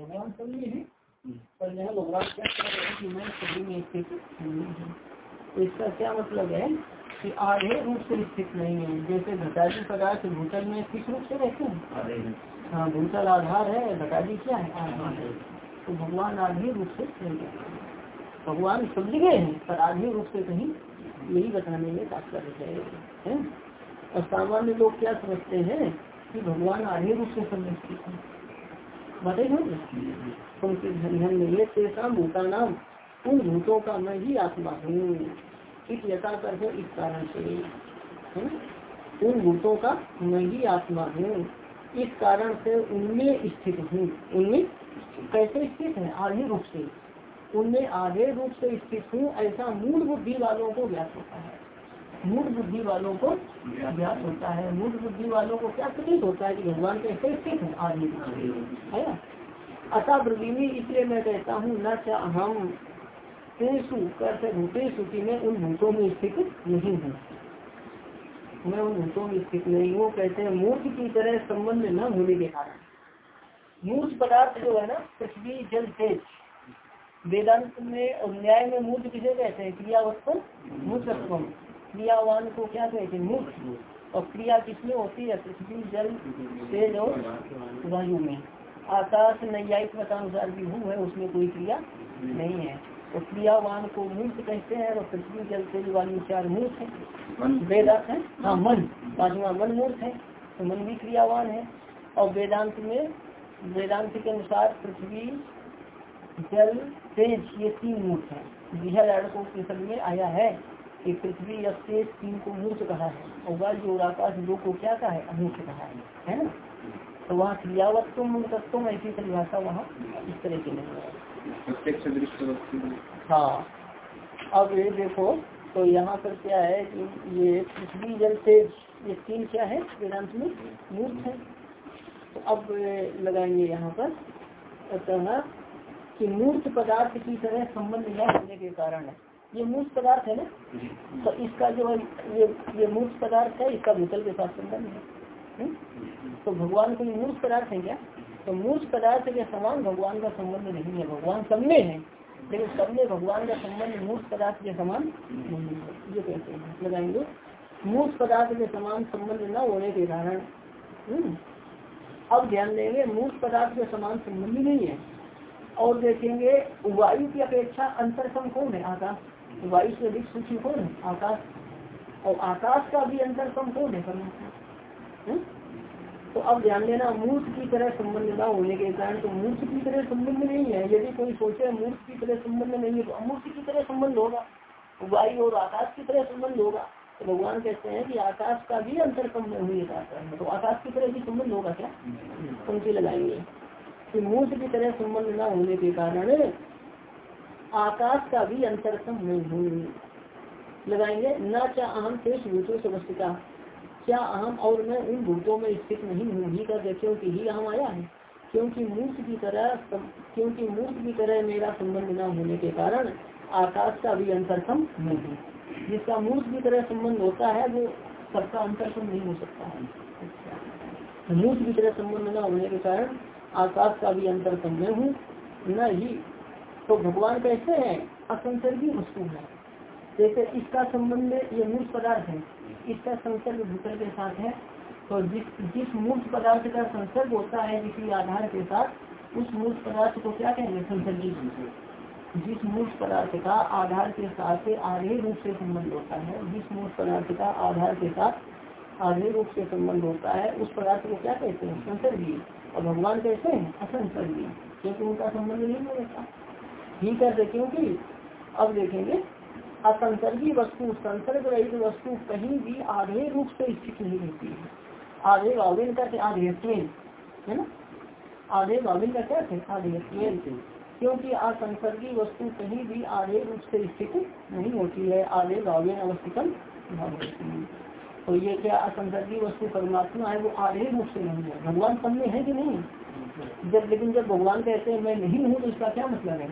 भगवान सब में है। पर यहाँ भगवान क्या कह रहे हैं कि मैं सभी में स्थित नहीं हूँ। तो इसका क्या मतलब है कि आधे रूप से स्थित नहीं है? जैसे घटाजी पदार्थ भूतल में किस रूप से रहते हैं। हाँ। भूतल आधार है घटाजी क्या है? आधार है। तो भगवान आधे रूप से भगवान सब जगह है पर आधे रूप से कहीं यही बताने में तात्पर्य है और सामान्य लोग क्या समझते हैं कि भगवान आधे रूप से सब स्थित है? उनके ये तेसा भूता नाम, उन भूतों का मैं ही आत्मा हूँ। इस यथा कर इस कारण से, है उन भूतों का मैं ही आत्मा हूँ। इस कारण से उनमें स्थित हूँ। उनमें कैसे स्थित है? आधे रूप से। उनमें आधे रूप से स्थित हूँ, ऐसा मूल बुद्धि वालों को ज्ञात होता है। मूल बुद्धि वालों को ज्ञात होता है। मूल बुद्धि वालों को क्या प्रतीत होता है कि भगवान कैसे स्थित है, आदि है ना? अतः ब्रवीमी इसलिए मैं कहता हूँ, न हम तेसु करते भूतेषु की मैं उन भूतों में स्थित नहीं हूँ। मैं उन भूतों में स्थित नहीं हूँ, कहते हैं, मूर्ख की तरह संबंध न होने के कारण। मूर्ख पदार्थ जो है ना, पृथ्वी, जल, तेज, वेदांत में और न्याय में मूर्ख किसे कहते हैं? क्रियावत्व मूर्खत्व। क्रियावान को क्या कहते हैं? मूर्ख और क्रिया किसमें होती है? पृथ्वी जल तेज और वायु में। आकाश नैयायिक मतानुसार भी हूँ है उसमें कोई क्रिया नहीं है। तो क्रियावान को मूर्ख कहते हैं और पृथ्वी जल तेज वायु चार मूर्ख है। वेदांत है? हाँ मन। पांचवा मन मूर्ख है। तो मन भी क्रियावान है। और वेदांत में वेदांत के अनुसार पृथ्वी जल तेज ये तीन मूर्ख है। के सब में आया है। कि पृथ्वी तेज तीन को मूर्ख कहा है और वायु और आकाश दो को क्या कहा है? अमूर्ख कहा है। है ना? तो वहाँ क्रियावत्व मूर्खत्व ऐसी परिभाषा वहाँ इस तरह की नहीं है हाँ। अब ये देखो तो यहाँ पर क्या है कि ये पृथ्वी जल तेज ये तीन क्या है? वेदांत में मूर्ख है। तो अब लगाएँगे यहाँ पर। अतः कि मूर्त पदार्थ की तरह संबंध न होने के कारण है। ये मूर्त पदार्थ है ना? तो इसका जो है ये ये मूर्त पदार्थ है इसका भूतल के साथ संबंध है। हुँ? तो भगवान कोई मूर्त पदार्थ है क्या? तो मूर्त पदार्थ के समान भगवान का संबंध नहीं है। भगवान सब में है लेकिन सब में भगवान का संबंध मूर्त पदार्थ के समान नहीं है। ये कहते हैं। लगाएँगे मूर्त पदार्थ के समान संबंध न होने के कारण अब ध्यान देंगे मूर्त पदार्थ के समान संबंध नहीं है। और देखेंगे वायु की अपेक्षा अंतर कम कौन है? आकाश। वायु से अधिक सूची कौन है? आकाश। और आकाश का भी अंतरसम कौन है? परमात्मा। तो अब ध्यान देना मूर्ख की तरह संबंध न होने के कारण तो मूर्ख की तरह संबंध नहीं है। यदि कोई सोचे मूर्ख की तरह संबंध नहीं है तो अमूर्ख की तरह संबंध होगा। वायु और आकाश की तरह संबंध होगा। तो भगवान कहते हैं कि आकाश का भी अंतरकम में हुई तो आकाश की तरह भी संबंध होगा क्या? पंक्ति लगाएँगे। कि मूर्ख की तरह संबंध न होने के कारण आकाश का भी अंतरकम नहीं हुई लगाएँगे न क्या अहम तेज भूतों समस्या क्या अहम और मैं उन भूतों में स्थित नहीं हूँ? ही कर क्योंकि ही अहम आया है। क्योंकि मूर्ख की तरह क्योंकि मूर्ख की तरह मेरा संबंध न होने के कारण आकाश का भी अंतरकम नहीं है। जिसका मूर्ख की तरह संबंध होता है, वो सबका अंतरकम नहीं हो सकता है। मूर्ख की तरह संबंध न होने के कारण आकाश का भी अंतरकम मैं हूँ। न ही तो भगवान कैसे है, असंसर्गी वस्तु है। जैसे इसका संबंध ये मूर्ख पदार्थ है, इसका संसर्ग भूतल के साथ है तो जिस जिस मूर्ख पदार्थ का संसर्ग होता है किसी आधार के साथ, उस मूर्ख पदार्थ को क्या कहेंगे? संसर्गी जिस मूर्ख पदार्थ का आधार के साथ आधे रूप से संबंध होता है, जिस मूर्ख पदार्थ का आधार के साथ आधे रूप से संबंध होता है, उस पदार्थ को क्या कहते हैं? संसर्गी और भगवान कैसे हैं, असंसर्गी क्योंकि उनका संबंध नहीं हो रहता ही करते क्योंकि अब देखेंगे। असंसर्गी वस्तु, संसर्ग रहित वस्तु कहीं भी आधे रूप से स्थित नहीं रहती है। आधे भाविन का आधे है ना? आधे भाविन का क्या थे आधे क्योंकि असंसर्गी वस्तु कहीं भी आधे रूप से स्थित नहीं होती है, आधे भाविन अवस्थितम तो ये क्या असंसर्गी वस्तु परमात्मा है, वो आधे रूप से नहीं है। भगवान सब में है कि नहीं? जब, लेकिन जब भगवान कहते हैं, मैं नहीं हूँ तो इसका क्या मतलब है?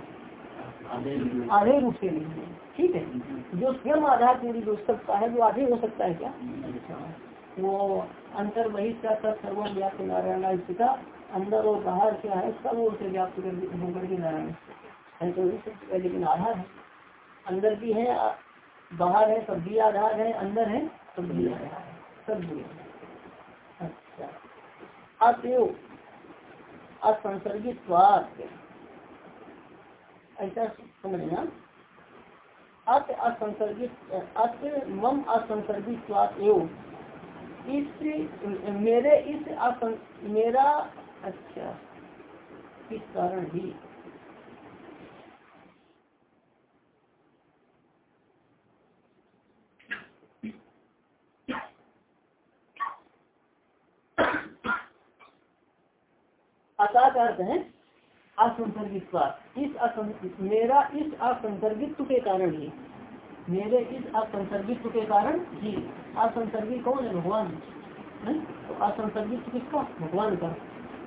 आधे रूप से नहीं है। ठीक है? जो स्वयं आधार पूरी जो सकता है, वो आधे हो सकता है क्या? वो अंतर बहिष्कार सर्वम व्याप्त नारायण स्थिता अंदर और बाहर क्या है? सब ओर से व्याप्त कर होकर के नारायण है तो लेकिन आधार है। अंदर भी है, बाहर है, सब भी आधार है, अंदर है, सब भी आधार है। सब भी अच्छा। अतएव असंसर्गित ऐसा समझना अत असंसर्गित, अत मम असंसर्गित स्वाद एवं इस, मेरे इस असं मेरा अच्छा कारण ही। अर्थ है। असंसर्गित इस मेरा इस असंसर्गित्व के कारण ही। मेरे इस असंसर्गित के कारण ही। असंसर्गित कौन है? भगवान। तो असंसर्गित किसका? भगवान का।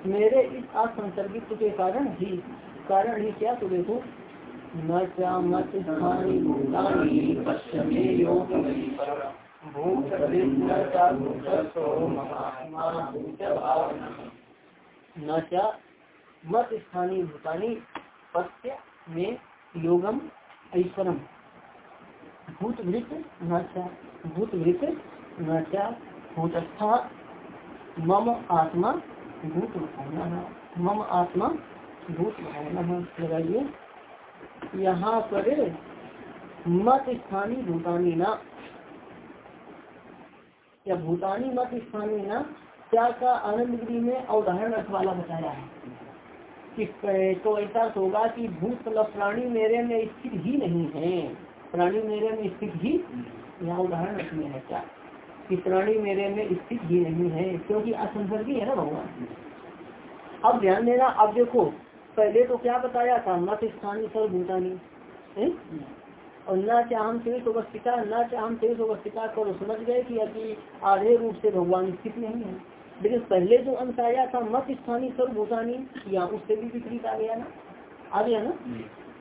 मेरे इस असंसर्गित के कारण ही। कारण ही क्या? तो देखो। न मत स्थानीय भूतानी पत्य में योगम ऐश्वरम। भूत वृत्त नचा भूत वृत्त नचा भूतस्था मम आत्मा भूत मम आत्मा भूत भावना लगाइए। यहाँ पर मत स्थानीय भूतानी ना या भूतानी मत स्थानीय ना क्या का आनंद गिरी में अवधारण वाला बताया है? कि तो ऐसा होगा कि भूत मतलब प्राणी मेरे में स्थित ही नहीं है। प्राणी मेरे में स्थित ही यहाँ उदाहरण रखने है क्या? कि प्राणी मेरे में स्थित ही नहीं है, क्योंकि असंसर्गी है ना भगवान। अब ध्यान देना, अब देखो, पहले तो क्या बताया था? मत स्थानीय सर्वभूतानी। और न चाहम तेज अवस्थिता न चाहम तेज अवस्थिता को समझ गए कि अभी आधे रूप से भगवान स्थित नहीं है। लेकिन पहले जो अंश आया था मत स्थानीय सर्वभूतानी या उससे भी विपरीत आ गया ना? आ गया ना?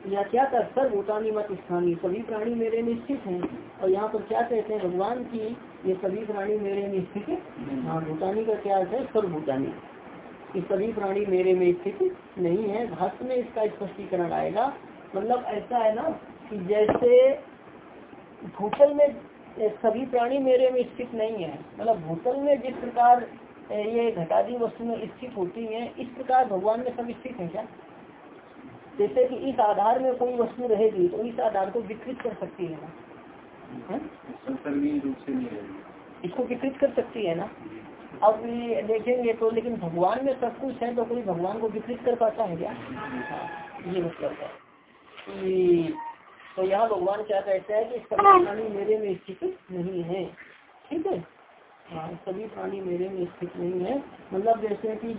या क्या कर सर्वभूतानी मत स्थानीय सभी प्राणी मेरे में स्थित है। और यहाँ पर क्या कहते हैं भगवान की ये सभी प्राणी मेरे में स्थित हाँ? भूतानी का क्या है? सर्वभूतानी। ये सभी प्राणी मेरे में स्थित नहीं है। भाष्य में इसका स्पष्टीकरण आएगा। मतलब ऐसा है ना कि जैसे भूतल में सभी प्राणी मेरे में स्थित नहीं है। मतलब भूतल में जिस प्रकार ये घटादी वस्तु में स्थित होती है। इस प्रकार भगवान में सब स्थित है क्या? जैसे कि इस आधार में कोई वस्तु रहेगी तो इस आधार को विकृत कर सकती है ना? इसको विकृत कर सकती है ना? अब ये देखेंगे तो लेकिन भगवान में सब कुछ है तो कोई भगवान को विकृत कर पाता है क्या? हाँ, ये मतलब है। कि तो यहाँ भगवान क्या कहते हैं कि प्राणी मेरे में स्थित नहीं है। ठीक है? हाँ सभी प्राणी मेरे में स्थित नहीं है। मतलब जैसे कि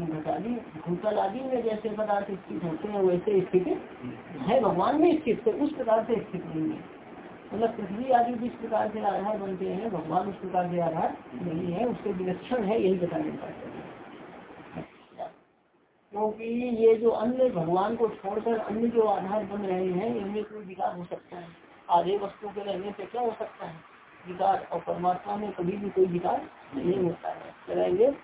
घटादी भूतल आदि में जैसे पदार्थ स्थित होते हैं, वैसे स्थित है, भगवान में स्थित तो उस प्रकार से स्थित नहीं है। मतलब पृथ्वी आदि जिस प्रकार से आधार बनते हैं, भगवान उस प्रकार से आधार नहीं है उसके विलक्षण है, यही बताने का क्योंकि ये जो अन्य भगवान को छोड़कर अन्य जो आधार बन रहे हैं, इनमें कोई विकास हो सकता है। आधे वस्तु के रहने से क्या हो सकता है? विकार और परमात्मा में कभी भी कोई विकार नहीं होता है। चलाएँगे?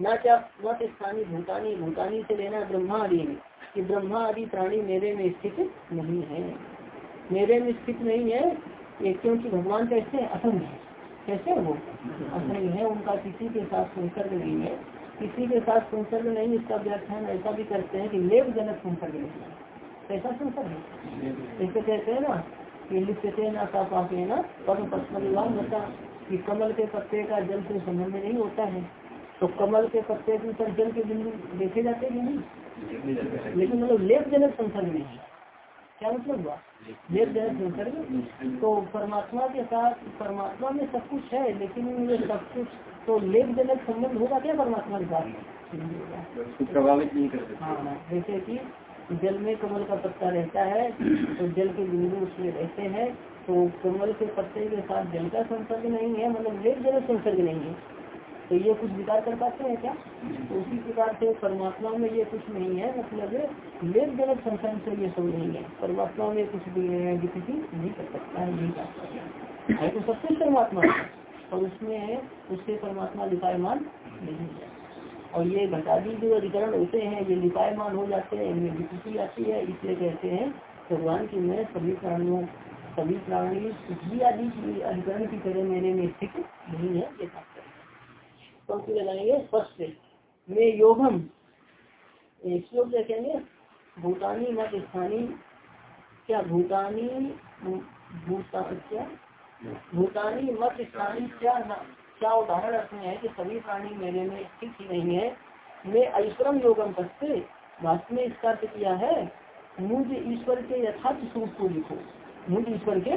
न क्या मत स्थानीय भूतानी भूतानी से लेना ब्रह्मा आदि में कि ब्रह्मा आदि प्राणी मेरे में स्थित नहीं है। मेरे में स्थित नहीं है ये क्योंकि भगवान कैसे असंग है? कैसे वो असंग है? उनका किसी के साथ संसर्ग नहीं है। किसी के साथ संसर्ग नहीं इसका व्याख्यान ऐसा भी करते हैं कि लेव जनक संसर्ग नहीं है। कैसा संसर्ग है? ऐसे कहते हैं ना कि लिखते ना सा पाते ना पद्म पद्म कि कमल के पत्ते का जल से संबंध नहीं होता है। तो कमल के पत्ते के ऊपर जल के बिंदु देखे जाते हैं नहीं? लेकिन मतलब लेप जनक संसर्ग नहीं है। क्या मतलब हुआ? लेप जनक संसर्ग? तो परमात्मा के साथ परमात्मा में सब कुछ है लेकिन ये सब कुछ तो लेप जनक संबंध होगा क्या परमात्मा के साथ? प्रभावित नहीं कर हाँ जैसे कि जल में कमल का पत्ता रहता है तो जल के बिंदु उसमें रहते हैं तो कमल के पत्ते के साथ जल का संसर्ग नहीं है मतलब लेप जनक संसर्ग नहीं है। तो ये कुछ विकार कर पाते हैं क्या? तो उसी प्रकार से परमात्मा में ये कुछ नहीं है मतलब लेप जनक संसार से ये सब नहीं है। परमात्मा में कुछ भी है विकृति नहीं कर सकता है, नहीं कर सकता है। तो सब कुछ परमात्मा और उसमें उससे परमात्मा लिपायमान नहीं है। और ये घटादी जो अधिकरण होते हैं ये लिपायमान हो जाते हैं इनमें विकृति आती है इसलिए कहते हैं भगवान की मैं सभी प्राणियों सभी प्राणी पृथ्वी आदि की अधिकरण की तरह मेरे में स्थित नहीं है ये पंक्ति लगाएँगे? स्पष्ट में योगम श्लोक देखेंगे। भूटानी मत स्थानी क्या भूटानी भूता क्या? भूटानी मत स्थानी क्या क्या उदाहरण रखते हैं कि सभी प्राणी मेरे में स्थित ही नहीं है? मैं ऐश्वरम योगम करते वास्तव में इसका अर्थ किया है? मुझ ईश्वर के यथार्थ स्वरूप को लिखो मुझ ईश्वर के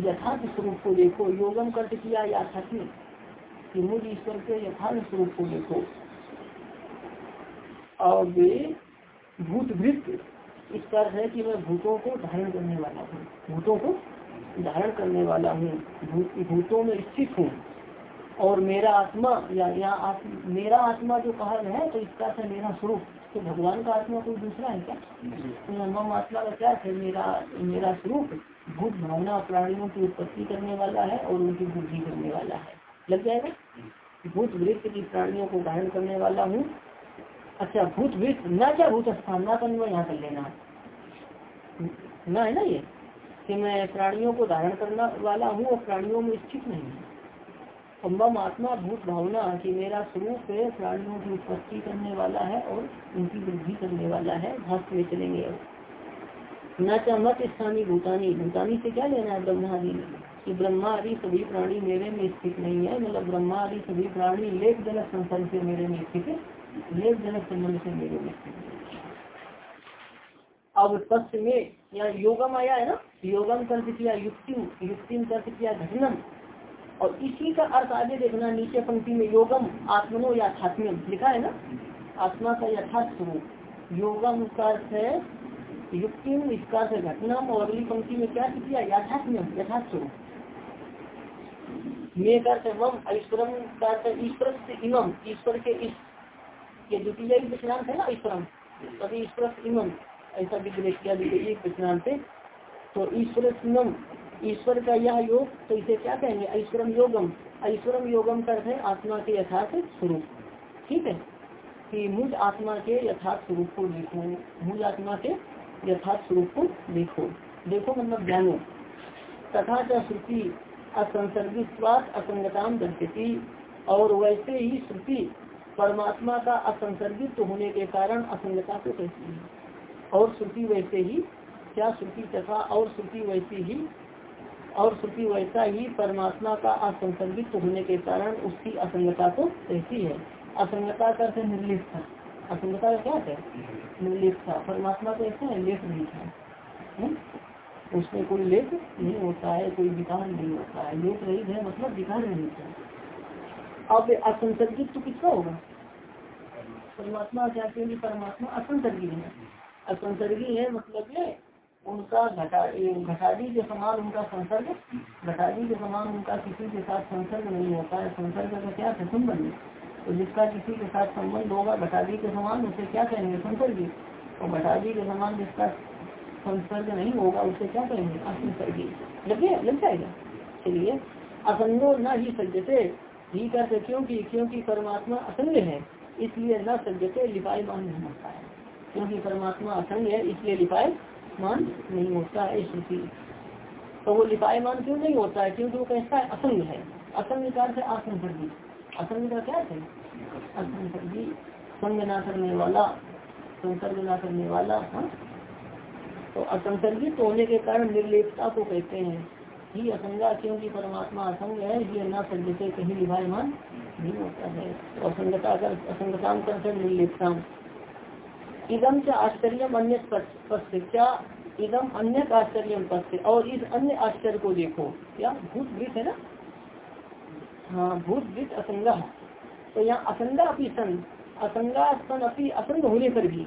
यथार्थ स्वरूप को देखो। योगम कर्त किया याथात्मिक कि मुझ ईश्वर के यथार्थ स्वरूप को देखो। और वे भूत वृत्त इसका है कि मैं भूतों को धारण करने वाला हूँ। भूतों को धारण करने वाला हूँ। भूतों में स्थित हूँ। और मेरा आत्मा या यहाँ आप मेरा आत्मा जो कहा है तो इसका है मेरा स्वरूप। तो भगवान का आत्मा कोई दूसरा है क्या? मम आत्मा का क्या है? मेरा मेरा स्वरूप भूत भावना प्राणियों की उत्पत्ति करने वाला है और उनकी वृद्धि करने वाला है। लग जाएगा? भूत वृत्त की प्राणियों को धारण करने वाला हूँ। अच्छा भूत वृत्त न क्या भूत स्थान न करना यहाँ कर लेना। न है ना ये? कि मैं प्राणियों को धारण करने वाला हूँ और प्राणियों में स्थित नहीं हूँ। मम आत्मा भूत भावना कि मेरा स्वरूप प्राणियों की उत्पत्ति करने वाला है और उनकी वृद्धि करने वाला है भाष्य में चलेंगे न क्या मत स्थानीय भूतानी भूतानी से क्या लेना है ब्रह्मादि कि ब्रह्मा आदि सभी प्राणी मेरे में स्थित नहीं है मतलब ब्रह्मा आदि सभी प्राणी लेख जनक संसर्ग से मेरे में स्थित है, लेख जनक संबंध से मेरे में स्थित अब तथ्य में या योगम आया है ना? योगम कर्ज किया युक्ति युक्ति कर्ज किया घटनम और इसी का अर्थ आगे देखना, नीचे पंक्ति में योगम, आत्मनो या छात्म्यम लिखा है ना? आत्मा का यथार्थ योगम का अर्थ है युक्ति इसका से घटना और अगली पंक्ति में क्या किया? यथात्म यथार्थ स्वरूप मे ईश्वरम करते ईश्वर से इमम ईश्वर के इस द्वितीय विश्रांत है ना ईश्वरम तभी ईश्वर इमम ऐसा विग्रह किया विश्रांत तो ईश्वर इमम ईश्वर का यह योग तो इसे क्या कहेंगे? ऐश्वरम योगम। ऐश्वरम योगम करते आत्मा के यथार्थ स्वरूप। ठीक है? कि मुझ आत्मा के यथार्थ स्वरूप को देखो। मुझ आत्मा के यथार्थ स्वरूप को देखो। देखो मतलब जानो। तथा श्रुति असंसर्गित्वाद असंगताम दर्शती और वैसे ही श्रुति परमात्मा का असंसर्गित होने के कारण असंगता को कहती है। और श्रुति वैसे ही, क्या श्रुति तथा और श्रुति वैसी ही और श्रुति वैसा ही परमात्मा का असंसर्गित होने के कारण उसकी असंगता को कहती है। असंगता करते निर्लिप्त। असंगता का क्या है? निर्लेप था परमात्मा तो ऐसा है लेख नहीं था। हम्म? उसमें कोई लेख नहीं होता है, कोई विकार नहीं होता है। लेख रही है मतलब विकार नहीं था। अब असंसर्गित तो किसका होगा? परमात्मा। क्या क्योंकि परमात्मा असंसर्गी है। असंसर्गी है मतलब ये उनका घटा के समान उनका संसर्ग, घटादी के समान उनका किसी के साथ संसर्ग नहीं होता है। संसर्ग का क्या है? संबंध तो जिसका किसी के साथ संबंध होगा, घटादी के समान उसे क्या कहेंगे? संसर्गी और घटादी के समान जिसका संसर्ग नहीं होगा, उसे क्या कहेंगे? असंसर्गी लगे लग जाएगा? चलिए, असंगो न ही सज्जते। ही करते क्योंकि क्योंकि परमात्मा असंग है, इसलिए न सज्जते, लिपाई मान नहीं होता है। क्योंकि परमात्मा असंग है, इसलिए लिपाई मान नहीं होता है श्रुति तो वो लिपाई मान क्यों नहीं होता है? क्योंकि वो कैसा है असंग है। असंग कार से असंसर्गी असंग का क्या है? असंसर्गी संग ना करने वाला, संसर्ग ना करने वाला हाँ? तो असंसर्गित होने के कारण निर्लेपता को कहते हैं। ही असंगा क्योंकि परमात्मा असंग है, ये न संजते कहीं विभायमान नहीं होता है। तो असंगता कर असंगता करते निर्लेपता इदम से आश्चर्य अन्य क्या इदम अन्य आश्चर्य पक्ष और इस अन्य आश्चर्य को देखो। क्या? भूत वृत है ना? हाँ भूत वृत असंगा। तो यहाँ असंगा अपनी सन, असंगा सन अपनी असंग होने पर भी,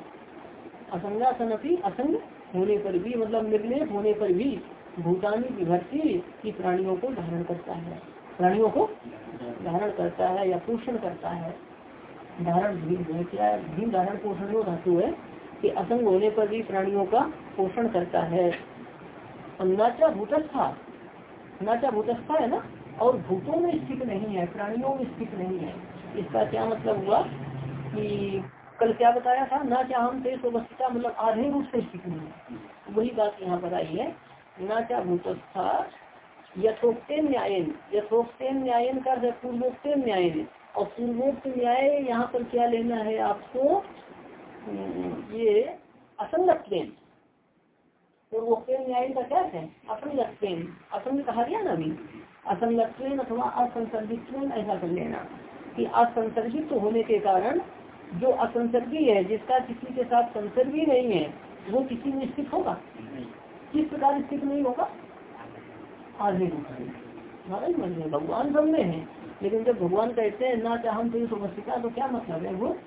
असंगा सन अपनी असंग होने पर भी मतलब निर्लेप होने पर भी भूतानी विभक्ति की प्राणियों को धारण करता है। प्राणियों को धारण करता है या पोषण करता है। धारण भीम क्या है। भीम धारण पोषण जो धातु है कि असंग होने पर भी प्राणियों का पोषण करता है। नाचा भूतस्था। नाचा भूतस्था है ना? और भूतों में स्थित नहीं है, प्राणियों में स्थित नहीं है। इसका क्या मतलब हुआ कि कल क्या बताया था? ना क्या हम थे वस्तुता मतलब आधे रूप से स्थित नहीं है। वही बात यहाँ पर आई है। ना क्या भूतस्था, यथोक्तेन न्यायन। यथोक्तेन न्यायन का पूर्वोक्तेन न्यायन। और पूर्वोक्त न्याय यहाँ पर क्या लेना है आपको? हम्म, ये असंगत्वेन पूर्वोक्तेन न्याय का क्या है? असंगत्वेन असंग कहा गया ना अभी? असंगत्वेन अथवा असंसर्गित ऐसा कर लेना कि असंसर्गित होने के कारण जो असंसर्गी है जिसका किसी के साथ संसर्ग नहीं है वो किसी में स्थित होगा? किस प्रकार स्थित नहीं होगा? आधे भगवान सब में है। लेकिन जब भगवान कहते हैं, ना चाह हम तो समस्या तो क्या मतलब है वो?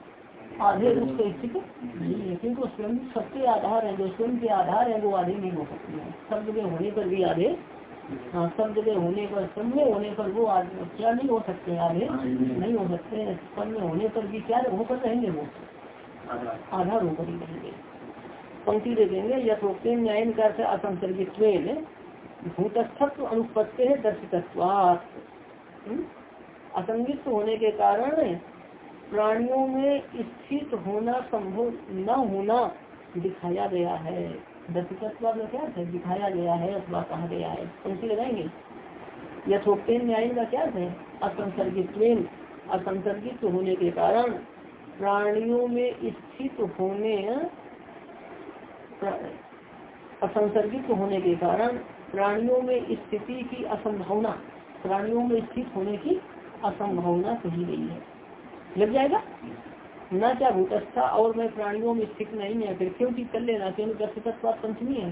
आधे रूप से स्थित नहीं है, क्योंकि स्वयं सबके आधार है, जो स्वयं के आधार है, वो आधे नहीं हो सकते हैं। सब जगह होने पर भी आधे हाँ सब जगह होने पर, सब होने पर वो क्या नहीं हो सकते आधे? नहीं हो सकते सब में होने पर भी क्या होकर रहेंगे वो? आधार होकर ही रहेंगे। पंक्ति दे देंगे, यथोक्ति न्याय का असंसर्गित भूतस्थत्व अनुपत्ति है दर्शित्वात हम्म? असंगित होने के कारण प्राणियों में स्थित होना संभव न होना दिखाया गया है। में क्या है? दिखाया गया है, अथवा कहा गया है। पंक्ति लगाएँगे। यथोक्तेन न्याय का क्या है? असंसर्गित असंसर्गित होने के कारण प्राणियों में स्थित होने, असंसर्गित होने के कारण प्राणियों में स्थिति की असंभावना, प्राणियों में स्थित होने की असंभावना कही गई है। लग जाएगा? न क्या भूतस्था और मैं प्राणियों में स्थित नहीं है, फिर क्योंकि कर लेना? क्योंकि पंचमी है?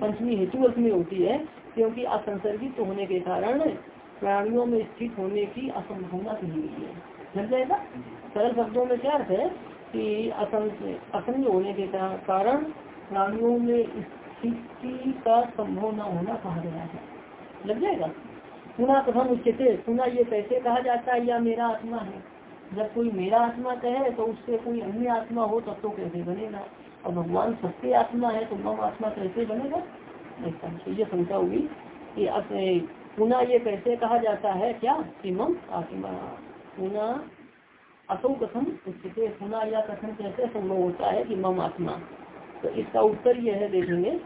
पंचमी हेतु में होती है, क्योंकि असंसर्गित होने के कारण प्राणियों में स्थित होने की असंभावना कही गई है। लग जाएगा? सरल शब्दों में क्या अर्थ है कि असंग होने के, कारण प्राणियों में स्थिति का संभव न होना कहा गया है। लग जाएगा? पुनः कथम उच्चते पुनः ये कैसे कहा जाता है, या मेरा आत्मा है? जब कोई मेरा आत्मा कहे तो उससे कोई अन्य आत्मा हो, तब तो कैसे बनेगा? और भगवान सत्य आत्मा है तो मम आत्मा कैसे बनेगा? ऐसा ये शंका हुई कि पुनः ये कैसे कहा जाता है, क्या? कि मम आत्मा। पुनः असौ कथम स्थिति पुनः या कथन कैसे संभव होता है कि मम आत्मा? तो इसका उत्तर यह है देखेंगे।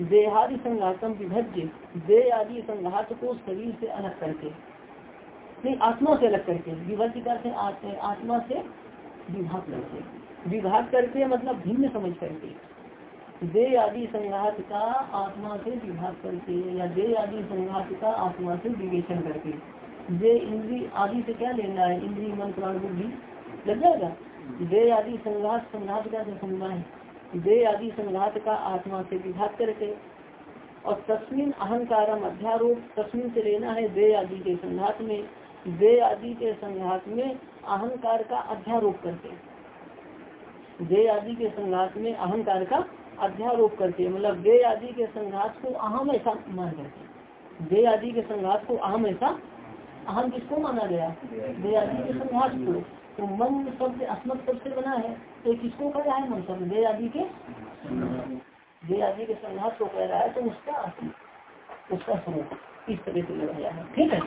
देहादि संघातम विभज्य। दे आदि संघात को शरीर से अलग करके, नहीं, आत्मा से अलग करके विभज्य करते आत्मा से विभाग करके। विभाग करके मतलब भिन्न समझ करके। दे आदि संघात का आत्मा से विभाग करके, या दे आदि संघात का आत्मा से विवेचन करके। दे इंद्री आदि से क्या लेना है? इंद्री, मन, प्राण, बुद्धि, लग जाएगा? दे आदि संघात संघात का समझना है दे आदि संघात का आत्मा से विभाग करके और तस्मिन अहंकार अध्यारोप तस्मिन से लेना है दे आदि के संघात में दे आदि के संघात में अहंकार का अध्यारोप करके दे आदि के संघात में अहंकार का अध्यारोप करके मतलब दे आदि के संघात को अहम ऐसा मान करके दे आदि के संघात को अहम ऐसा, अहम किसको माना गया? दे आदि के संघात को। तो मन शब्द अस्मत शब्द से बना है। तो किसको कह रहा है? मन शब्द दे आदि के दे आदि के संघात को कह रहा है तो उसका उसका स्वरूप इस तरह से लगाया है। ठीक है?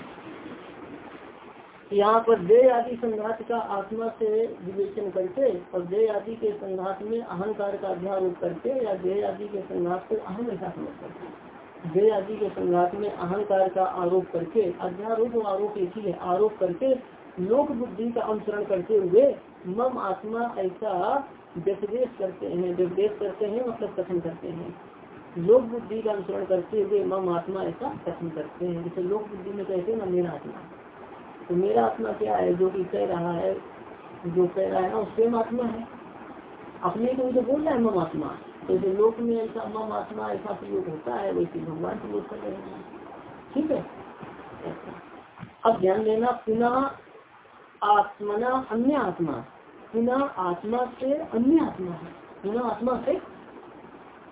यहाँ पर दे आदि संघात का आत्मा से विवेचन करके और दे आदि के संघात में अहंकार का अध्यारोप करके या दे आदि के संघात को अहम ऐसा समझ करके दे आदि के संघात में अहंकार का आरोप करके, अध्यारोप और आरोप एक ही है, आरोप करके लोक बुद्धि का अनुसरण करते हुए मम आत्मा ऐसा व्यपदेश करते हैं व्यपदेश करते हैं मतलब कथन करते हैं। लोक बुद्धि का अनुसरण करते हुए मम आत्मा ऐसा कथन करते हैं। जैसे लोक बुद्धि में कहते हैं ना, मेरा आत्मा। तो मेरा आत्मा क्या है? जो कि कह रहा है, जो कह रहा है ना स्वयं आत्मा है। अपने को जो बोल रहा है, मम आत्मा। तो जो लोक में ऐसा मम आत्मा, ऐसा प्रयोग होता है वैसे भगवान प्रयोग कर रहे हैं। ठीक है? अब ध्यान देना, पुनः आत्मना अन्य आत्मा। पुनः आत्मा से अन्य आत्मा है। पुनः आत्मा से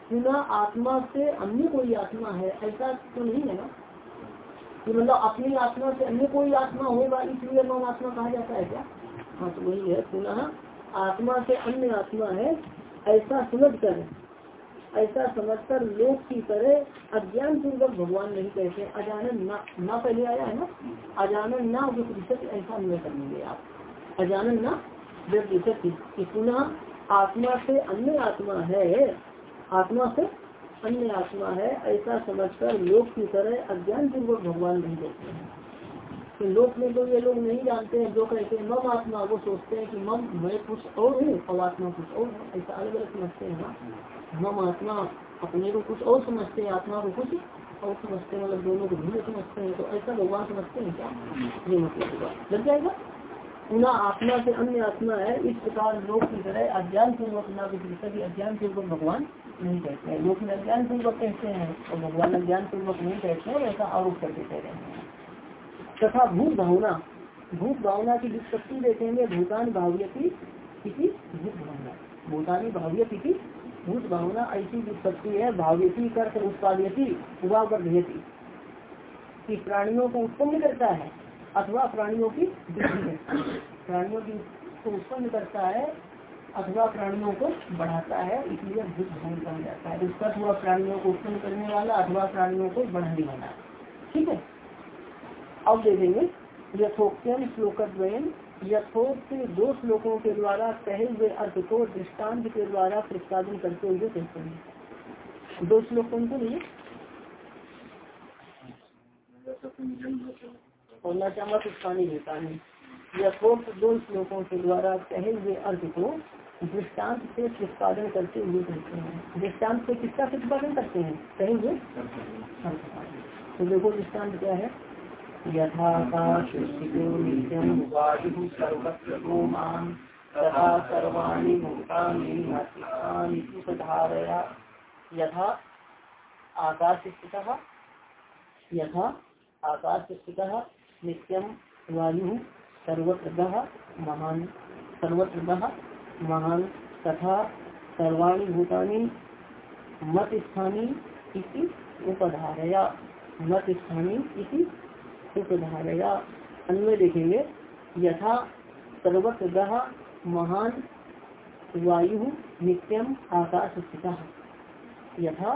पुनः आत्मा से अन्य कोई आत्मा है, ऐसा तो नहीं है ना? कि मतलब अपनी आत्मा से अन्य कोई आत्मा होगा, इसलिए मम आत्मा कहा जाता है क्या? हाँ तो वही है, पुनः आत्मा से अन्य आत्मा है, ऐसा समझ कर ऐसा समझकर लोक की तरह अज्ञान पूर्वक भगवान नहीं कहते। अजानन ना ना पहले आया है ना? अजानन ना प्रतिशत ऐसा अन्वय करेंगे आप। अजानन ना कि पुनः आत्मा से अन्य आत्मा है, आत्मा से अन्य आत्मा है, ऐसा समझकर लोक की तरह अज्ञान पूर्वक भगवान नहीं देखते हैं। तो लोक में तो ये लोग नहीं जानते हैं, जो कहते हैं, मम आत्मा, वो सोचते हैं कि मम, मैं कुछ और हूँ, और आत्मा कुछ और है। ऐसा अलग अलग समझते हैं मम आत्मा अपने को कुछ और समझते हैं, आत्मा को कुछ और समझते हैं मतलब दोनों को भिन्न समझते हैं। तो ऐसा भगवान समझते हैं क्या? ये मतलब लग जाएगा? पुनः आत्मा से अन्य आत्मा है, इस प्रकार लोक की तरह अज्ञान पूर्वक न विकृत अज्ञान पूर्वक भगवान नहीं कहते हैं। लोग अज्ञान पूर्वक कहते हैं और भगवान अज्ञान पूर्वक नहीं कहते हैं, ऐसा आरोप करके कह रहे हैं। तथा भूत भावना भूत भावना की विस्पत्ति देखेंगे भूतान भाव्यति भूत भावना। भूतानी भाव्यति भूत भावना, ऐसी विस्पत्ति है भाव्यति कर उत्पादयती उपावर्धयती कि प्राणियों को उत्पन्न करता है। अथवा प्राणियों की वृद्धि है। प्राणियों की को उत्पन्न करता है, अथवा प्राणियों को बढ़ाता है, इसलिए भूत भाव कहा जाता है। उसका अथवा प्राणियों को उत्पन्न करने वाला, अथवा प्राणियों को बढ़ाने वाला। ठीक है? अब देखेंगे यथोक्तम श्लोक यथोक्त दो श्लोकों के द्वारा कहे हुए अर्थ को दृष्टांत के द्वारा प्रतिपादन करते हुए कहते हैं। दो श्लोक को लिए। और न चामा पानी देता है यथोक्त दो श्लोकों के द्वारा कहे हुए अर्थ को दृष्टांत से प्रतिपादन करते हुए कहते हैं। दृष्टांत से किसका प्रतिपादन करते हैं? कहे हुए? तो देखो दृष्टांत क्या है। यथा यथा नित्यं वायुः सर्वत्र महान सर्वत्र महान, तथा सर्वाणी भूतानि मत स्थानी इति उपधारया मत स्थानी इति उपधारया। अन्य देखेंगे यथा सर्वत्र महान, वायु नित्यम आकाश स्थित यथा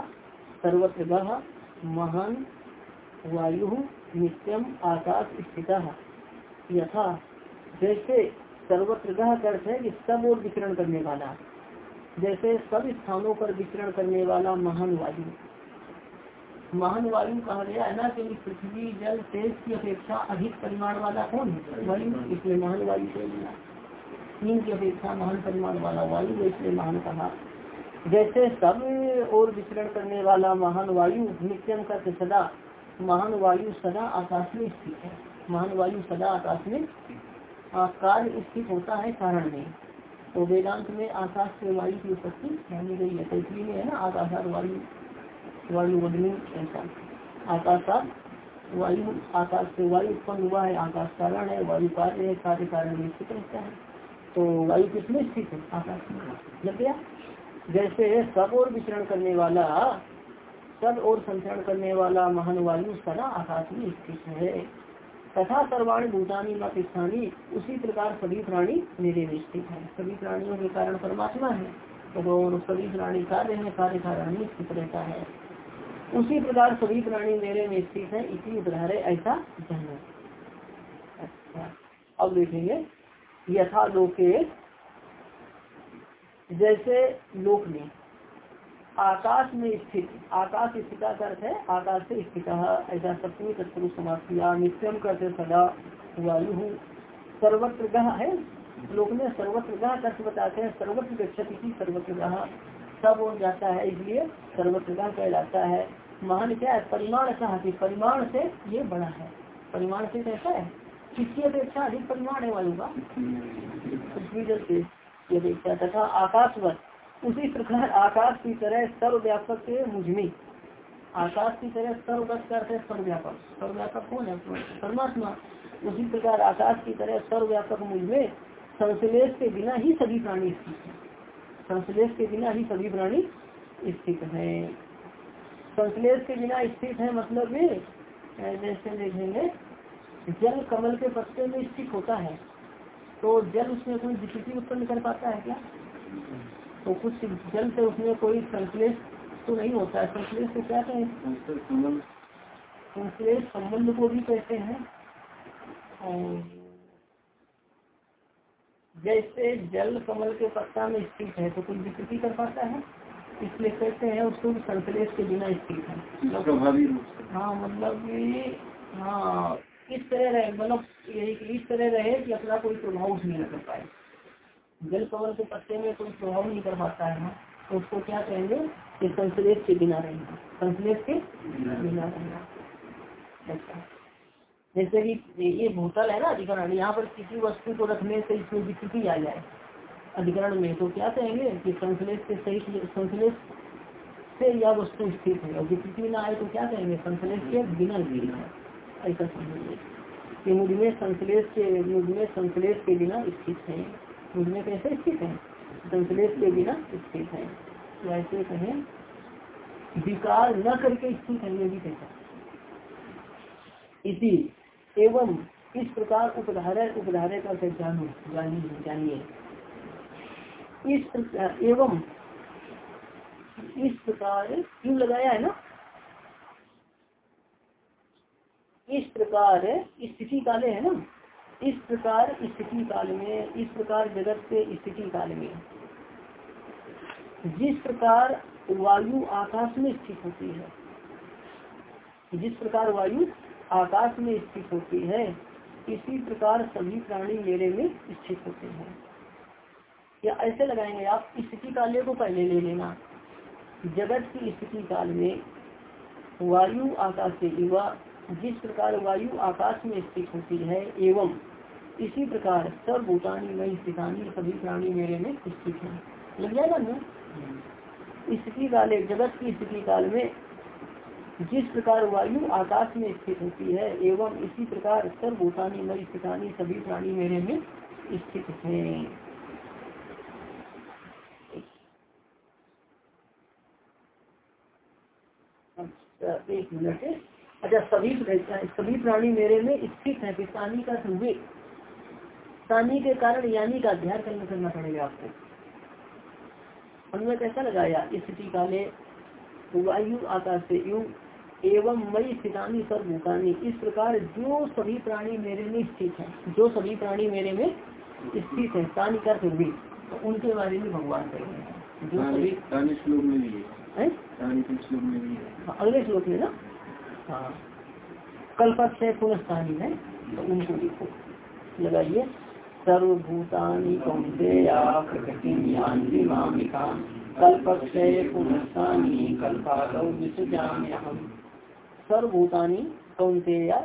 सर्वत्र महान, वायु नित्यम आकाश स्थित। यथा, जैसे सर्वत्र अर्थ है कि सब और विचरण करने वाला। जैसे सब स्थानों पर विचरण करने वाला महान वायु। महान वायु कहा गया है ना कि पृथ्वी, जल, तेज की अपेक्षा अधिक परिमाण वाला कौन है? वायु, इसलिए महान वायु से तीन की अपेक्षा महान परिमाण वाला वायु, इसलिए महान कहा। जैसे सब और विचरण करने वाला महान वायु नित्यम का सदा महान वायु सदा आकाश में स्थित है। महान वायु सदा आकाश में आकार स्थित होता है, कारण में। तो वेदांत में आकाश से वायु की उत्पत्ति मानी गई है। तो इसलिए है ना, आकाश वायु वायु वग्नि ऐसा। आकाश वायु, आकाश से वायु उत्पन्न हुआ है, आकाश कारण है, वायु कार्य है, कार्य कारण में स्थित रहता है। तो वायु किसमें स्थित है? आकाश में। लग गया? जैसे सब और विचरण करने वाला सब और संचरण करने वाला महान वायु सदा आकाश में स्थित है। तथा सर्वाणी भूतानी मत स्थानी उसी प्रकार सभी प्राणी मेरे में स्थित है। सभी प्राणियों के कारण परमात्मा है। सभी प्राणी कार्य है कार्य कारण स्थित रहता है। उसी प्रकार सभी प्राणी मेरे में स्थित है, इसी उदाहरण ऐसा जन्म। अच्छा अब देखेंगे। यथा लोके, जैसे लोक में। आकाश में स्थित, आकाश स्थित अर्थ है, आकाश से स्थित ऐसा सप्तमी तत्पुरुष समाज किया नित्यम करते सदा वायु हूँ। सर्वत्र ग्रह है। लोग में सर्वत्र ग्रह अर्थ बताते हैं। सर्वत्र गति सर्वत्र ग्रह। सब हो जाता है, इसलिए सर्वत्र सर्वप्रकार कहलाता है। महान क्या है? परिमाण कि परिमाण से ये बड़ा है। परिमाण से कैसा है? किसकी अपेक्षा अधिक परिमाण है वायु का? पृथ्वी जल से अपेक्षा। तथा आकाशवत। उसी प्रकार आकाश की तरह सर्वव्यापक मुझमी। आकाश की तरह सर्वगत करते सर्वव्यापक। सर्वव्यापक कौन है? परमात्मा। उसी प्रकार आकाश की तरह सर्वव्यापक मुझमें संश्लेष के बिना ही सभी प्राणी स्थित है। संश्लेष के बिना ही सभी प्राणी स्थित है। संश्लेष के बिना स्थित है मतलब ये जैसे देखेंगे, जल कमल के पत्ते में स्थित होता है। तो जल उसमें कोई विकृति उत्पन्न कर पाता है क्या? तो कुछ जल से उसमें कोई संश्लेष तो नहीं होता है। संश्लेष को क्या कहें? संश्लेष संबंध। को भी कहते हैं। और जैसे जल कमल के पत्ता में स्थित है तो कोई विकृति कर पाता है? इसलिए कहते हैं उसको भी संश्लेष के बिना स्थित है। हाँ मतलब हाँ इस तरह रहे मतलब यही इस तरह रहे कि अपना कोई प्रभाव उसमें न कर पाए। जल कमल के पत्ते में कोई प्रभाव नहीं कर पाता है तो उसको क्या कहेंगे कि संश्लेष के बिना रहेगा संश्लेष के बिना ऐसा। जैसे कि ये भूतल है ना अधिकरण, यहाँ पर किसी वस्तु को रखने से इसमें विकृति आ जाए अधिकरण में तो क्या कहेंगे कि संश्लेष के सही संश्लेष से यह वस्तु स्थित है, और विकृति ना आए तो क्या कहेंगे? संश्लेष के बिना स्थित ऐसा समझिए। कि मुझमें संश्लेष के, मुझमें संश्लेष के बिना स्थित है। मुझ कैसे स्थित है। संश्लेष के बिना स्थित है। तो ऐसे कहें, विकार न करके स्थित है, ये भी कहता इसी एवं इस प्रकार उपधारय उपधारय का जानो जानिए जानिए। इस एवं इस प्रकार, क्यों लगाया है ना? इस प्रकार स्थिति काले है ना? इस प्रकार स्थिति काल में, इस प्रकार जगत के स्थिति काल में। जिस प्रकार वायु आकाश में स्थित होती है, जिस प्रकार वायु आकाश में स्थित होती है, इसी प्रकार सभी प्राणी मेरे में स्थित होते हैं। या ऐसे लगाएँगे आप, स्थिति काले को पहले ले लेना। जगत की स्थिति काल में वायु आकाश से युवा जिस प्रकार वायु आकाश में स्थित होती है एवं इसी प्रकार सर्वभूतानी मई स्थितानी सभी प्राणी मेरे में स्थित है। लग जाएगा ना? स्थिति काले जगत की स्थिति काल में जिस प्रकार वायु आकाश में स्थित होती है एवं इसी प्रकार सर सर्वभूतानी मई स्थितानी सभी प्राणी मेरे में स्थित है। अच्छा एक मिनट। अच्छा सभी सभी प्राणी मेरे में स्थित है सानी का हुए सानी के कारण यानी का अध्ययन करना करना पड़ेगा आपको। हमने कैसा लगाया? स्थिति काले वायु आकाश से यु एवं मई स्थितानी सर्वभूतानी। इस प्रकार जो सभी प्राणी मेरे में स्थित है जो सभी प्राणी मेरे में स्थित है सानी का भी तो उनके बारे में भगवान कहेंगे। जो सभी श्लोक में भी है अगले श्लोक में ना? हाँ कल पक्ष है पुनस्थानी है तो उनको देखो। लगाइए। सर्वभूतानी कौंतेया प्रकृति मामिका। कल्पक्षे पुनस्थानी कल्पादौ विसृजाम्यहम सर्वभूतानी कौंतेया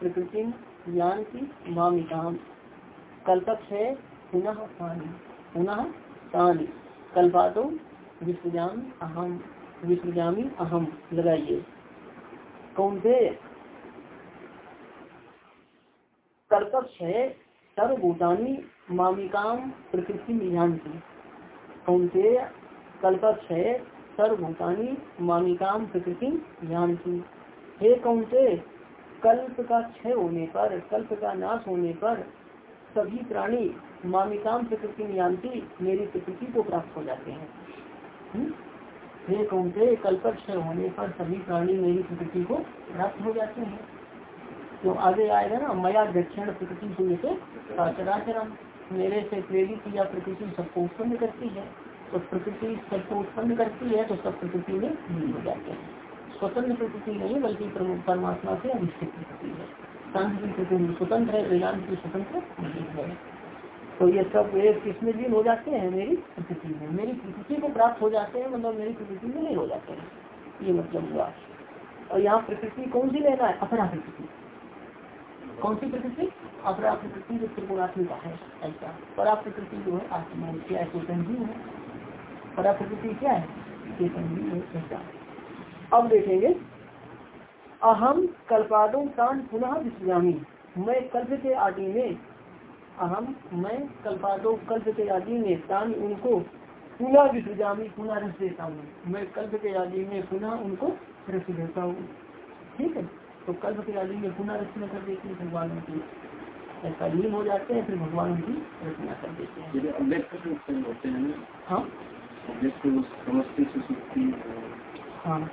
प्रकृति यान्ति मामिकाम पुनः स्थानी। पुनः स्थानी। कल्पादौ विसृजाम अहम। विसृजामी अहम। लगाइए। कौन से कर्कश है, सर्वभूतानी मामिकाम प्रकृति निजानती। कौन से कल्पक्ष है, सर्वभूतानी मामिकाम प्रकृति जानती हे कौन से कल्प का क्षय होने पर, कल्प का नाश होने पर सभी प्राणी मामिकाम प्रकृति जानती मेरी प्रकृति को प्राप्त हो जाते हैं। हम्म? हे से कल्पक्ष होने पर सभी प्राणी मेरी प्रकृति को प्राप्त हो जाते हैं। तो आगे आएगा ना, मया दक्षिण प्रकृति से जैसे चराचरम मेरे से प्रेरित या प्रकृति सबको उत्पन्न करती है। तो प्रकृति सबको उत्पन्न करती है तो सब प्रकृति में लीन हो जाते हैं। स्वतंत्र प्रकृति नहीं, बल्कि परमात्मा से अनिश्चित प्रकृति है। शांति की प्रकृति स्वतंत्र है, वेदांत की स्वतंत्र नहीं है। तो ये सब एक किसमें लीन हो जाते हैं मेरी प्रकृति में? मेरी प्रकृति को प्राप्त हो जाते हैं मतलब मेरी प्रकृति में नहीं हो जाते हैं। ये मतलब हुआ। और यहाँ प्रकृति कौन सी लेना है? अपरा प्रकृति। कौन सी प्रकृति? अपरा प्रकृति जो त्रिपुरात्मिका है, ऐसा। परा प्रकृति जो है, आत्मा क्या है? चेतन जी है। परा प्रकृति क्या है? चेतन जी है, ऐसा। अब देखेंगे। अहम कल्पादों कान पुनः विश्रामी। मैं कल्प के आदि में अहम मैं कल्पादो कल्प के आदि में तान उनको पुनः विसृजामी पुनः रस देता हूँ मैं कल्प के आदि में पुनः उनको रस देता हूँ। ठीक है? तो कल्प के आदि में पुनः रचना कर देती है भगवान उनकी। ऐसा लीन हो जाते हैं फिर भगवान उनकी रचना कर देते हैं। हाँ हाँ?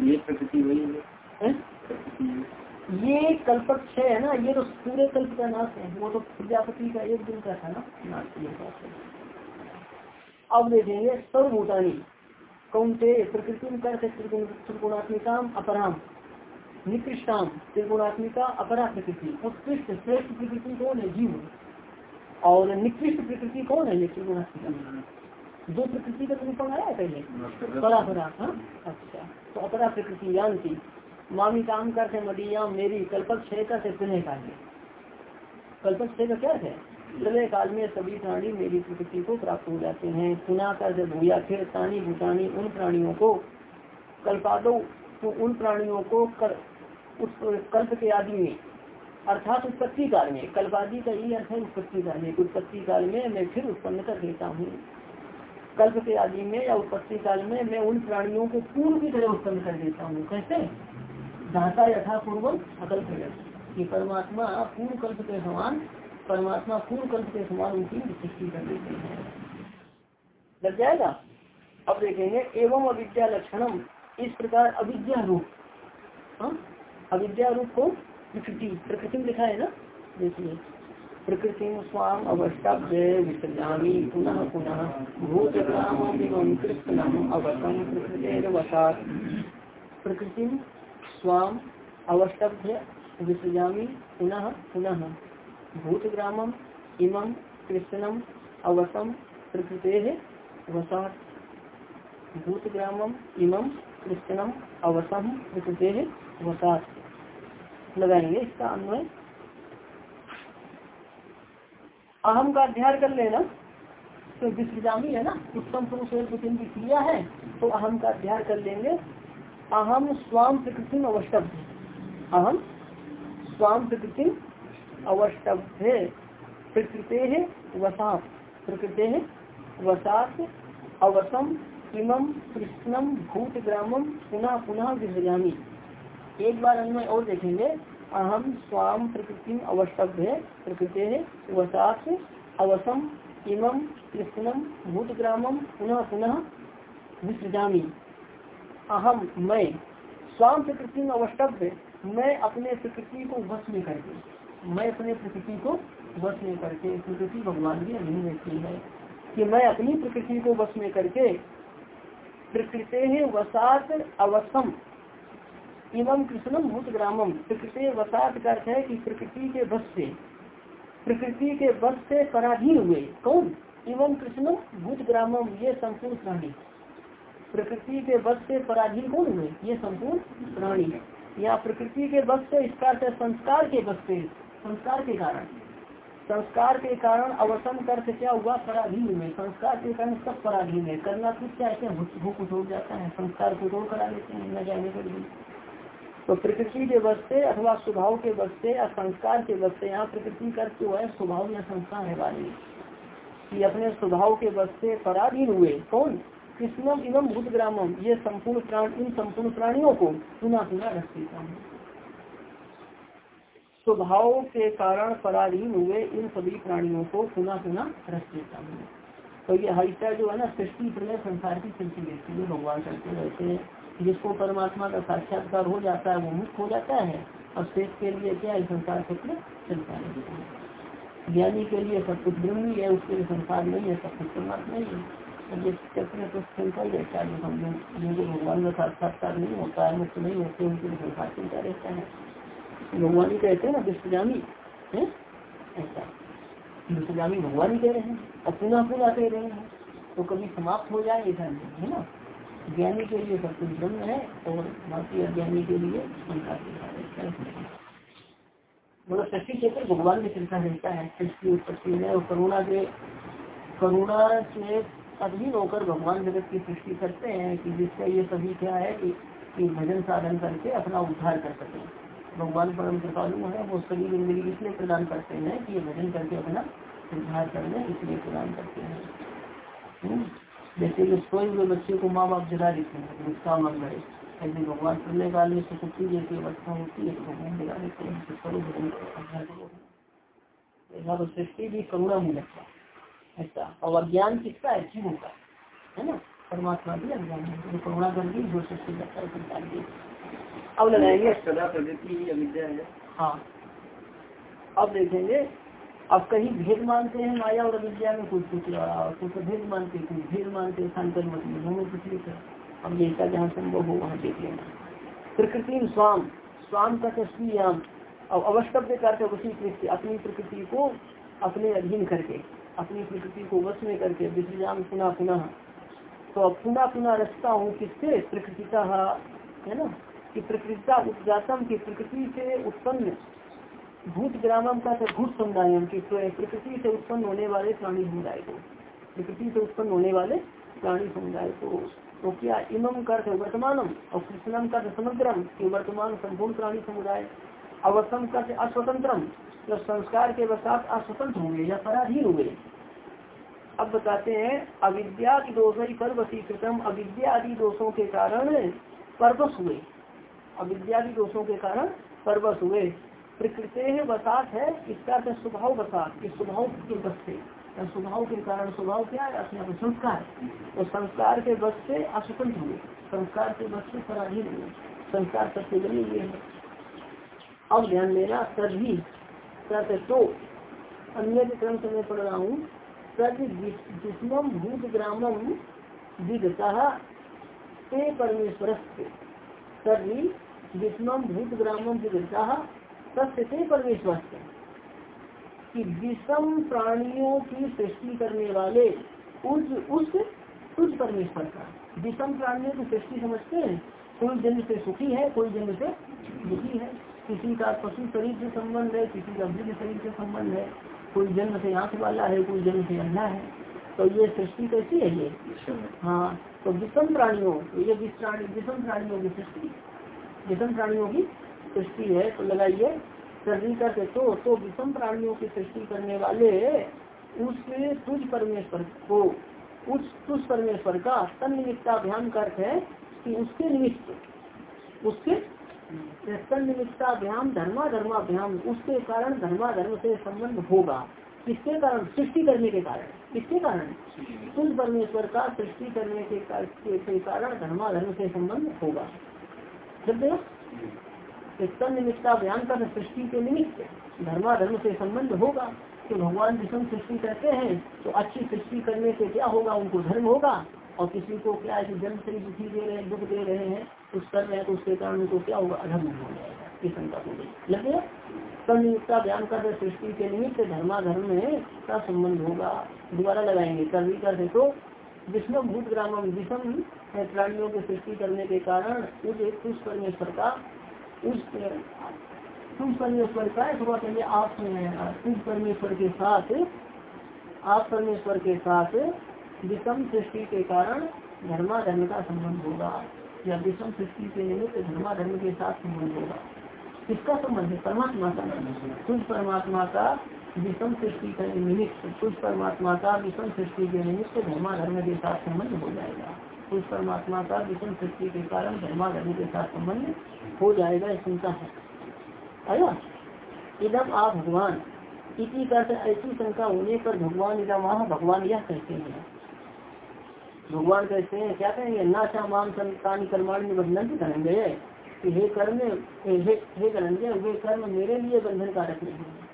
ये प्रकृति वही है। ये कल्पक छह है ना ये तो पूरे कल्प का नाश है। वो तो प्रजापति का एक दिन का था ना। नाश ये बात है अब देखेंगे सर्वभूतानी कौन से प्रकृति त्रिगुणात्मिकाम अपराम। निकृष्टाम त्रिगुणात्मिका अपरा प्रकृति। उत्कृष्ट श्रेष्ठ प्रकृति कौन है? जीव। और निकृष्ट प्रकृति कौन है? ये त्रिगुणात्मिका। दो प्रकृति का निरूपण आया पहले? परा परा हाँ? अच्छा। तो अपरा प्रकृति जानती मामी काम करते मदिया मेरी कल्पक छह का से प्रलय काल में कल्पक छह का क्या है? प्रलय काल में सभी प्राणी मेरी प्रकृति को प्राप्त हो जाते हैं पुनः कर भूया फिर तानी भूतानी उन प्राणियों को कल्पादो तो उन प्राणियों को कर, उस कल्प के आदि में अर्थात उत्पत्ति काल में कल्पादि का यही अर्थ है उत्पत्ति काल में उत्पत्ति काल में मैं फिर उत्पन्न कर देता हूँ। कल्प के आदि में या उत्पत्ति काल में मैं उन प्राणियों को पूर्व की तरह उत्पन्न कर देता हूँ। कैसे? दाता यथा पूर्व अकल्प ये परमात्मा पूर्व कल्प के समान, परमात्मा पूर्व कल्प के समान उनकी सृष्टि कर देते हैं। लग जाएगा? अब देखेंगे, एवं अविद्या लक्षणम, इस प्रकार अविद्या रूप। हाँ? अविद्या रूप को प्रकृति प्रकृति में लिखा है ना? देखिए, प्रकृति स्वाम अवस्थाभ्य विसर्जामी पुनः पुनः। भूतग्राम कृष्णम अवसम प्रकृतिवसात प्रकृति स्वाम अवस्थभ्य विसर्जामी पुनः पुनः। भूतग्रामम इमं कृष्णम अवसम प्रकृते वसात। भूतग्रामम इमं कृष्णम अवसम प्रकृते वसात। लगाएँगे इसका अन्वय। अहम का अध्ययन कर लेना। तो विश्वजामी है ना? उत्तम पुरुष की क्रिया है तो अहम का अध्ययन कर लेंगे। अहम स्वाम प्रकृति अवस्टभ अहम स्वाम प्रकृति अवस्टभ प्रकृते है वसात प्रकृते है वसात अवसम इमम कृष्णम भूत ग्रामम पुनः पुनः विसर्जामी एक बार अन्वय और देखेंगे। अहम स्वाम प्रकृति अवस्तभ्य प्रकृति वसात अवसम इमं कृष्णम भूतग्रामम पुनः पुनः विसृजामी। अहम, मैं। स्वाम प्रकृति में अवस्तभ्य मैं अपने प्रकृति को वश में करके, मैं अपने प्रकृति को वश में करके, प्रकृति भगवान की अधीन रहती है कि मैं अपनी प्रकृति को वश में करके, प्रकृति वसात अवसम इवम कृष्णम भूत ग्रामम प्रकृति वसात का अर्थ है कि प्रकृति के बस से, प्रकृति के बस से पराधीन हुए। कौन? इवम कृष्णम भूत ग्रामम ये संपूर्ण प्राणी। प्रकृति के बस से पराधीन कौन हुए? ये संपूर्ण प्राणी है। या प्रकृति के बस से इसका संस्कार के बस से, संस्कार के कारण। संस्कार के कारण अवसम कर क्या हुआ? पराधीन हुए। संस्कार के कारण सब पराधीन है। करना कुछ चाहते हैं? भूख उठ जाता है? संस्कार को तोड़ करा लेते हैं। न जाने पर भी तो प्रकृति के बस से अथवा स्वभाव के बस से या संस्कार के बस से, यहाँ प्रकृति का जो है स्वभाव या संस्कार है वाली कि अपने स्वभाव के बस से पराधीन हुए। कौन? कृष्णम एवं भूत ग्रामम ये संपूर्ण प्राण, इन संपूर्ण प्राणियों को पुनः पुनः रख देता हूँ। स्वभाव के कारण पराधीन हुए इन सभी प्राणियों को पुनः पुनः रख देता हूँ। तो ये हईसा जो है ना, सृष्टि प्रलय संसार की चलती रहती है, भगवान करते रहते हैं। जिसको परमात्मा का साक्षात्कार हो जाता है, वो मुक्त हो जाता है। और शेष के लिए क्या है, संसार चक्र चलता है। ज्ञानी के लिए सब कुछ ब्रह्म है, उसके लिए संसार नहीं है, सब कुछ परमात्मा ही है। तो ही भगवान का साक्षात्कार नहीं होता है मुक्त नहीं होते, उनके लिए संसार चलता रहता है? भगवान ही कहते हैं ना विश्वजामी ऐसा। विश्वजामी भगवान ही कह रहे हैं और कह रहे हैं। तो कभी समाप्त हो जाए नहीं है ना? ज्ञानी के लिए सब कुछ ब्रह्म है, और बाकी अज्ञानी के लिए मतलब सृष्टि क्षेत्र भगवान में चिंता रहता है, सृष्टि उत्पत्ति में और करुणा के करुणा के अधीन होकर भगवान जगत की सृष्टि करते हैं कि जिससे ये सभी क्या है कि, कि भजन साधन करके अपना उद्धार कर सके। भगवान परम कृपालु है वो सभी ज़िंदगी इसलिए प्रदान करते हैं कि ये भजन करके अपना उद्धार कर ले इसलिए प्रदान करते हैं। हम्म। जैसे कि सोए हुए बच्चे को माँ बाप जगा देते हैं उसका मन रहे। ऐसे भगवान पढ़ने काल सुकुप्ति जैसी अवस्था होती है तो भगवान जगा देते हैं तो सृष्टि भी करुणा मूलक का ऐसा। और अज्ञान किसका है जीवों का है ना? परमात्मा भी अज्ञान है जो करुणा कर दी जो है संसार की अब लगाएँगे। सदा ही अविद्या है। हाँ। अब देखेंगे अब कहीं भेद मानते हैं माया और अविद्या में कुछ कुछ कुछ भेद मानते कुछ भेद मानते संकर मत में कुछ लिखा अब जैसा जहाँ संभव हो वहाँ देख लेना। प्रकृति स्वाम स्वाम का तस्वीर अब अवस्तव्य करते उसी कृष्ण अपनी प्रकृति को अपने अधीन करके। अपनी प्रकृति को वश में करके विसर्जाम पुनः पुनः। तो पुनः पुनः रचता हूँ किससे? प्रकृतिता, है ना? कि प्रकृतिता उपजातम की प्रकृति से उत्पन्न। भूत ग्रामम का भूत समुदाय की प्रकृति से उत्पन्न होने वाले प्राणी समुदाय को। प्रकृति से उत्पन्न होने वाले प्राणी समुदाय को। तो क्या इमम कर वर्तमानम, और कृष्णम कर समग्रम, की वर्तमान संपूर्ण प्राणी समुदाय। अवसम कर अस्वतंत्रम जब संस्कार के वसात अस्वतंत्र होंगे या पराधीन हुए अब बताते हैं, अविद्या दोष पर्वतीकृतम अविद्या आदि दोषों के कारण परवश हुए। अविद्या दोषों के कारण परवश हुए। प्रकृति वसात है, इसका अर्थ स्वभाव बसात इस स्वभाव के बस से। स्वभाव के कारण स्वभाव क्या है? अपने संस्कार। तो संस्कार के बस से अस्वतंत्र हुए। संस्कार के बस से पराधीन हुए। संस्कार सबसे बने हुए हैं। अब ध्यान देना, तभी तो अन्य ग्रंथ में पढ़ रहा हूँ। जिसम भूत ग्रामम विदता ते परमेश्वर तभी जिसम भूत ग्रामम विदता सत्य से परमेश्वर कि विषम प्राणियों की सृष्टि करने वाले उस उस उस परमेश्वर का। विषम प्राणियों की सृष्टि समझते हैं, कोई जन्म से सुखी है, कोई जन्म से दुखी है। किसी का पशु शरीर से संबंध है किसी का वृद्ध शरीर से संबंध है कोई जन्म से आँख वाला है कोई जन्म से अंधा है तो ये सृष्टि कैसी है ये? हाँ तो विषम प्राणियों तो ये विषम प्राणियों की सृष्टि। विषम प्राणियों की सृष्टि है तो लगाइए सृष्टि करके तो तो विषम प्राणियों की सृष्टि करने वाले उस तुझ परमेश्वर को उस तुझ परमेश्वर का तन निमित्ताभ्याम का अर्थ है कि उसके निमित्त उसके तन निमित्ताभ्याम धर्मा धर्माभ्याम उसके कारण धर्मा धर्म से संबंध होगा। किसके कारण? सृष्टि करने के कारण। किसके कारण? तुझ परमेश्वर का सृष्टि करने के कारण धर्मा धर्म से संबंध होगा। जब तन निमित्ता बयान का सृष्टि के निमित्त धर्मा धर्म से संबंध होगा। तो भगवान जिसम सृष्टि करते हैं तो अच्छी सृष्टि करने से क्या होगा? उनको धर्म होगा। और किसी को क्या जन्म से दुखी दे रहे दुख दे रहे हैं? कुछ कर रहे हैं तो उसके कारण उनको क्या होगा? अधर्म हो जाएगा ये शंका हो गई। लग गया? निमित्ता बयान कर सृष्टि के निमित्त धर्माधर्म में का संबंध होगा? दोबारा लगाएँगे। कर्मी कर तो विष्णु भूत ग्रामम विषम प्राणियों की सृष्टि करने के कारण उस परमेश्वर का, उस तुम परमेश्वर का अथवा कहिए आप तुम परमेश्वर के साथ, आप परमेश्वर के साथ विषम सृष्टि के कारण धर्माधर्म का संबंध होगा। या विषम सृष्टि के निमित्त धर्माधर्म के साथ संबंध होगा। किसका संबंध है? परमात्मा का। तुझ परमात्मा का विषम सृष्टि का निमित्त तुझ परमात्मा का विषम सृष्टि के निमित्त धर्माधर्म के साथ संबंध हो जाएगा। उस परमात्मा का विषम सृष्टि के कारण धर्माधर्म के साथ संबंध हो जाएगा चिंता है। इधम आप भगवान। इसी का ऐसी शंका होने पर भगवान इधम भगवान यह कहते हैं। भगवान कहते हैं, क्या कहेंगे? ना मान संतान कर्माण में बंधन करेंगे कि हे कर्म, हे करेंगे वे कर्म मेरे लिए बंधन कारक नहीं है।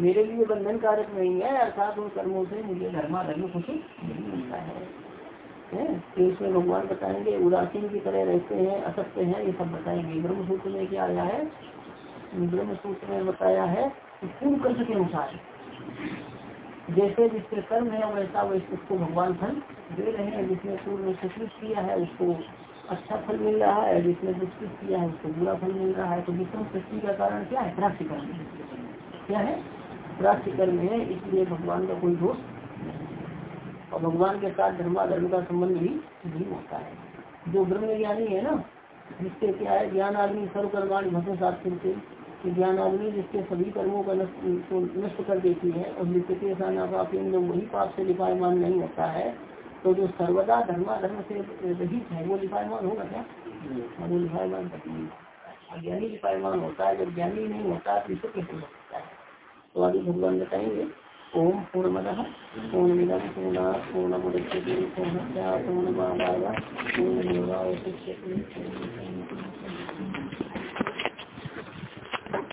मेरे लिए बंधन कारक नहीं है, अर्थात उन कर्मों से मुझे धर्माधर्म कुछ नहीं मिलता है। है? तो इसमें भगवान बताएँगे, उदासीन की तरह रहते हैं, असत्य हैं, ये सब बताएँगे। ब्रह्म सूत्र में क्या आया है? ब्रह्म सूत्र में बताया है पूर्ण कर्म के अनुसार जैसे जिसके कर्म है, वैसा वैसे उसको भगवान फल दे रहे हैं, जिसने पूर्व सुकृत किया है, उसको अच्छा फल मिल रहा है, जिसने दुष्कृत किया है, उसको बुरा फल मिल रहा है। तो विक्रम सृष्टि का कारण क्या है? प्राप्ति कर्म क्या है? प्राप्ति कर्म है, इसलिए भगवान का कोई दोष और भगवान के साथ धर्माधर्म का संबंध भी नहीं होता है। जो ब्रह्म ज्ञानी है ना, जिससे क्या है, ज्ञान आदमी सर्वकर्माण भक्त साथ ज्ञान आदमी जिसके सभी कर्मों का नष्ट कर देती है और नित्य वही पाप से लिपायमान नहीं होता है तो जो सर्वदा धर्माधर्म से रहित है वो लिपायमान होगा क्या? हाँ, वो लिपायमान अज्ञानी लिपायमान होता है जब ज्ञानी नहीं होता तो इसे कैसे हो सकता है? तो आगे भगवान बताएँगे ओम पूर्णमद पूर्णमिदम पूर्ण पूर्णस्या पूर्णमादाय पूर्णमेवावशिष्यते।